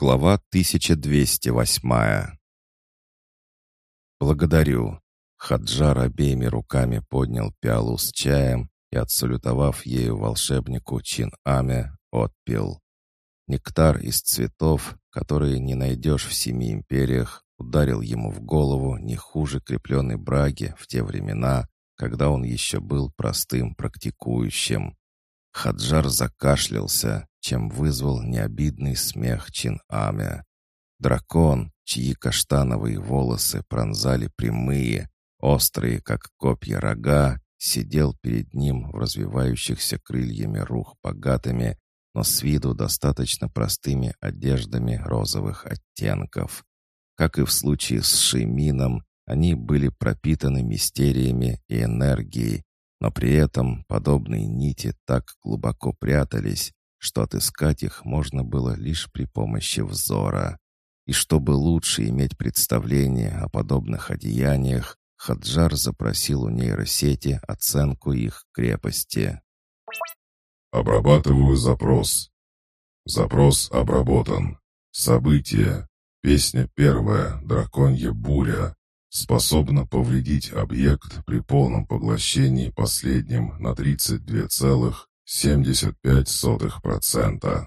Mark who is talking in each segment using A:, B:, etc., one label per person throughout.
A: Глава 1208 «Благодарю». Хаджар обеими руками поднял пиалу с чаем и, отсалютовав ею волшебнику Чин-Аме, отпил. Нектар из цветов, которые не найдешь в семи империях, ударил ему в голову не хуже крепленной браги в те времена, когда он еще был простым практикующим. Хаджар закашлялся, чем вызвал необидный смех Чин-Аме. Дракон, чьи каштановые волосы пронзали прямые, острые, как копья рога, сидел перед ним в развивающихся крыльями рух богатыми, но с виду достаточно простыми одеждами розовых оттенков. Как и в случае с Шеймином, они были пропитаны мистериями и энергией, но при этом подобные нити так глубоко прятались, что отыскать их можно было лишь при помощи взора. И чтобы лучше иметь представление о подобных одеяниях, Хаджар запросил у нейросети оценку их крепости.
B: «Обрабатываю запрос. Запрос обработан. Событие. Песня первая. Драконья буря способна повредить объект при полном поглощении последним на 32,75%.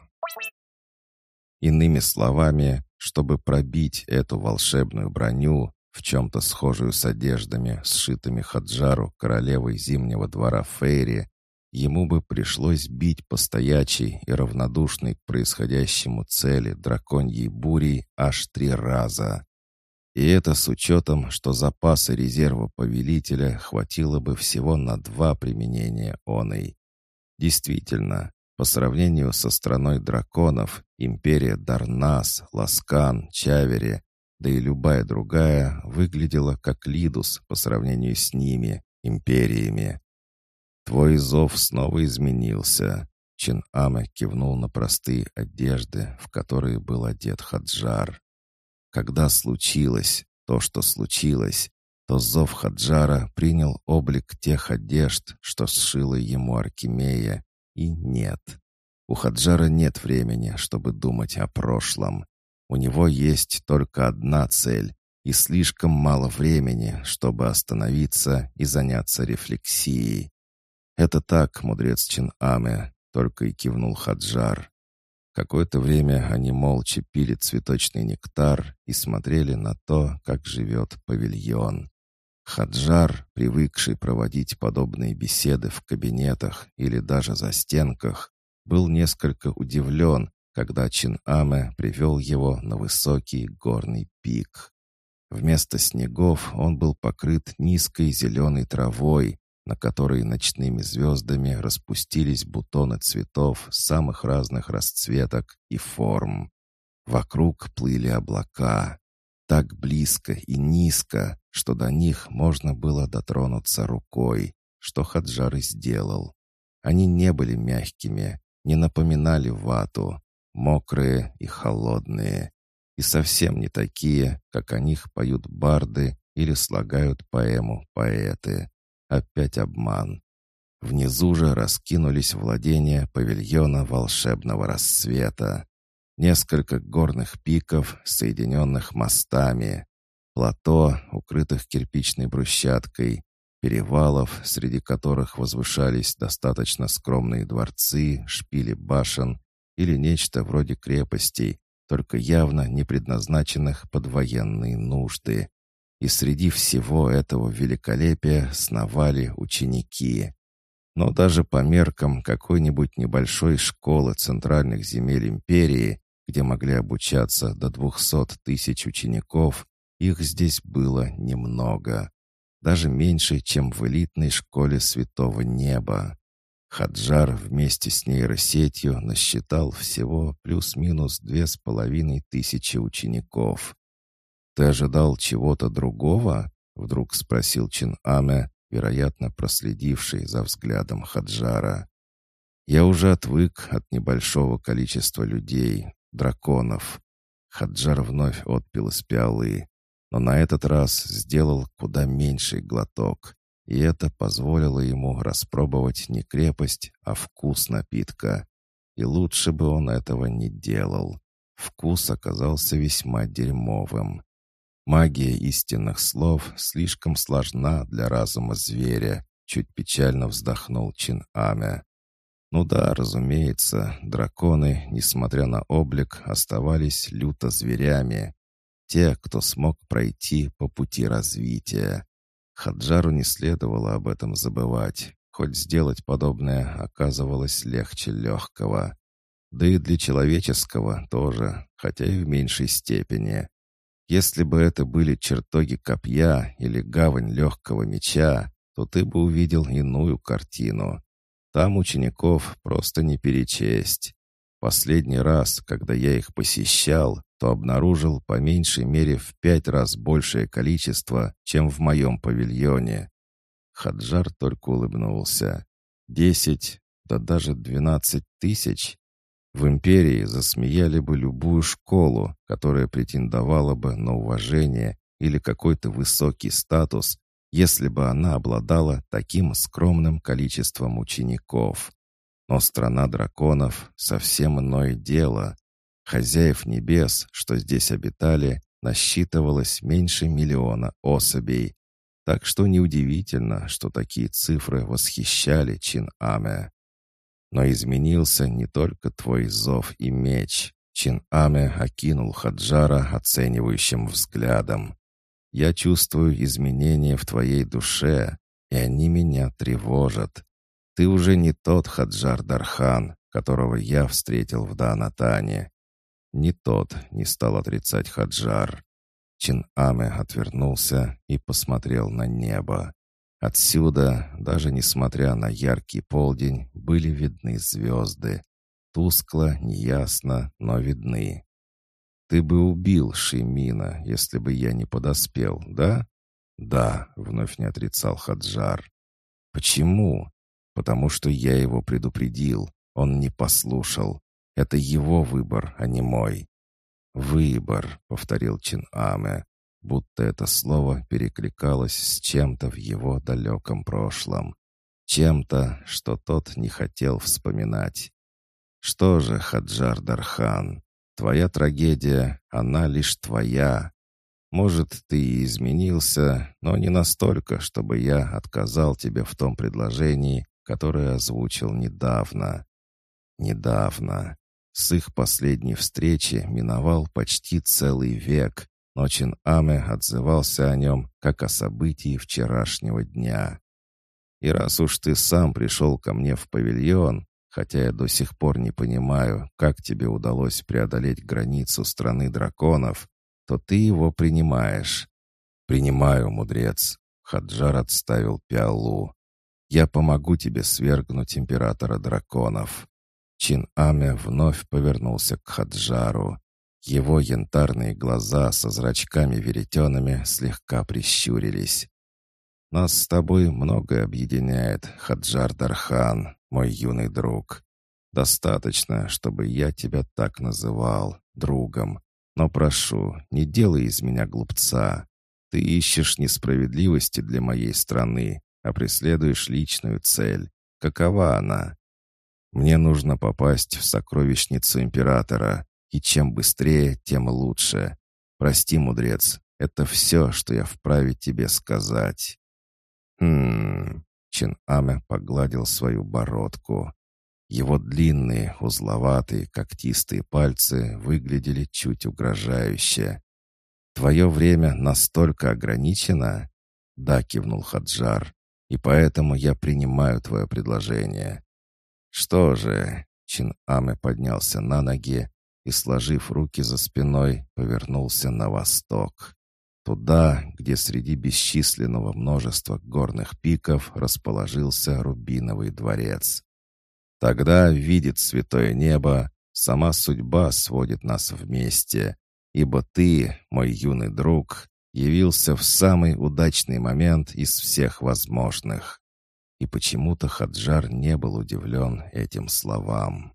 A: Иными словами, чтобы пробить эту волшебную броню, в чем-то схожую с одеждами, сшитыми Хаджару королевой Зимнего двора Фейри, ему бы пришлось бить по стоячей и равнодушной к происходящему цели драконьей бурей аж три раза. И это с учетом, что запасы резерва повелителя хватило бы всего на два применения оной. Действительно, по сравнению со страной драконов, империя Дарнас, Ласкан, Чавери, да и любая другая, выглядела как Лидус по сравнению с ними, империями. «Твой зов снова изменился», — Чин Аме кивнул на простые одежды, в которые был одет Хаджар. Когда случилось то, что случилось, то зов Хаджара принял облик тех одежд, что сшила ему Аркемия, и нет. У Хаджара нет времени, чтобы думать о прошлом. У него есть только одна цель и слишком мало времени, чтобы остановиться и заняться рефлексией. «Это так, мудрец Чин Аме», — только и кивнул Хаджар. Какое-то время они молча пили цветочный нектар и смотрели на то, как живет павильон. Хаджар, привыкший проводить подобные беседы в кабинетах или даже за стенках, был несколько удивлен, когда Чин-Аме привел его на высокий горный пик. Вместо снегов он был покрыт низкой зеленой травой, на которой ночными звездами распустились бутоны цветов самых разных расцветок и форм. Вокруг плыли облака, так близко и низко, что до них можно было дотронуться рукой, что Хаджар и сделал. Они не были мягкими, не напоминали вату, мокрые и холодные, и совсем не такие, как о них поют барды или слагают поэму поэты. Опять обман. Внизу же раскинулись владения павильона волшебного рассвета. Несколько горных пиков, соединенных мостами. Плато, укрытых кирпичной брусчаткой. Перевалов, среди которых возвышались достаточно скромные дворцы, шпили башен или нечто вроде крепостей, только явно не предназначенных под военные нужды и среди всего этого великолепия сновали ученики. Но даже по меркам какой-нибудь небольшой школы центральных земель империи, где могли обучаться до двухсот тысяч учеников, их здесь было немного. Даже меньше, чем в элитной школе Святого Неба. Хаджар вместе с нейросетью насчитал всего плюс-минус две с половиной тысячи учеников. «Ты ожидал чего-то другого?» — вдруг спросил Чин Аме, вероятно, проследивший за взглядом Хаджара. «Я уже отвык от небольшого количества людей, драконов». Хаджар вновь отпил из пиалы, но на этот раз сделал куда меньший глоток, и это позволило ему распробовать не крепость, а вкус напитка. И лучше бы он этого не делал. Вкус оказался весьма дерьмовым. Магия истинных слов слишком сложна для разума зверя, чуть печально вздохнул Чин Аме. Ну да, разумеется, драконы, несмотря на облик, оставались люто зверями. Те, кто смог пройти по пути развития. Хаджару не следовало об этом забывать, хоть сделать подобное оказывалось легче легкого. Да и для человеческого тоже, хотя и в меньшей степени. Если бы это были чертоги копья или гавань легкого меча, то ты бы увидел иную картину. Там учеников просто не перечесть. Последний раз, когда я их посещал, то обнаружил по меньшей мере в пять раз большее количество, чем в моем павильоне. Хаджар только улыбнулся. Десять, да даже двенадцать тысяч. В империи засмеяли бы любую школу, которая претендовала бы на уважение или какой-то высокий статус, если бы она обладала таким скромным количеством учеников. Но страна драконов — совсем иное дело. Хозяев небес, что здесь обитали, насчитывалось меньше миллиона особей. Так что неудивительно, что такие цифры восхищали Чин-Аме. Но изменился не только твой зов и меч. Чин-Аме окинул Хаджара оценивающим взглядом. Я чувствую изменения в твоей душе, и они меня тревожат. Ты уже не тот Хаджар Дархан, которого я встретил в Данатане. Не тот, не стал отрицать Хаджар. Чин Аме отвернулся и посмотрел на небо. Отсюда, даже несмотря на яркий полдень, были видны звезды. Тускло, неясно, но видны. «Ты бы убил Шимина, если бы я не подоспел, да?» «Да», — вновь не отрицал Хаджар. «Почему?» «Потому что я его предупредил. Он не послушал. Это его выбор, а не мой». «Выбор», — повторил Чин Аме, будто это слово перекликалось с чем-то в его далеком прошлом. Чем-то, что тот не хотел вспоминать. «Что же, Хаджар Дархан, Твоя трагедия, она лишь твоя. Может, ты и изменился, но не настолько, чтобы я отказал тебе в том предложении, которое озвучил недавно. Недавно. С их последней встречи миновал почти целый век, но Чин Аме отзывался о нем, как о событии вчерашнего дня. И раз уж ты сам пришел ко мне в павильон, хотя я до сих пор не понимаю, как тебе удалось преодолеть границу страны драконов, то ты его принимаешь. Принимаю, мудрец. Хаджар отставил пиалу. Я помогу тебе свергнуть императора драконов. Чин Аме вновь повернулся к Хаджару. Его янтарные глаза со зрачками-веретенами слегка прищурились. «Нас с тобой многое объединяет, Хаджар Дархан мой юный друг. Достаточно, чтобы я тебя так называл, другом. Но прошу, не делай из меня глупца. Ты ищешь несправедливости для моей страны, а преследуешь личную цель. Какова она? Мне нужно попасть в сокровищницу императора, и чем быстрее, тем лучше. Прости, мудрец, это все, что я вправе тебе сказать. Хм, Чин Аме погладил свою бородку. Его длинные, узловатые, когтистые пальцы выглядели чуть угрожающе. «Твое время настолько ограничено?» «Да», — кивнул Хаджар, — «и поэтому я принимаю твое предложение». «Что же?» — Чин Аме поднялся на ноги и, сложив руки за спиной, повернулся на восток. Туда, где среди бесчисленного множества горных пиков расположился Рубиновый дворец. Тогда видит святое небо, сама судьба сводит нас вместе, ибо ты, мой юный друг, явился в самый удачный момент из всех возможных. И почему-то Хаджар не был удивлен этим словам.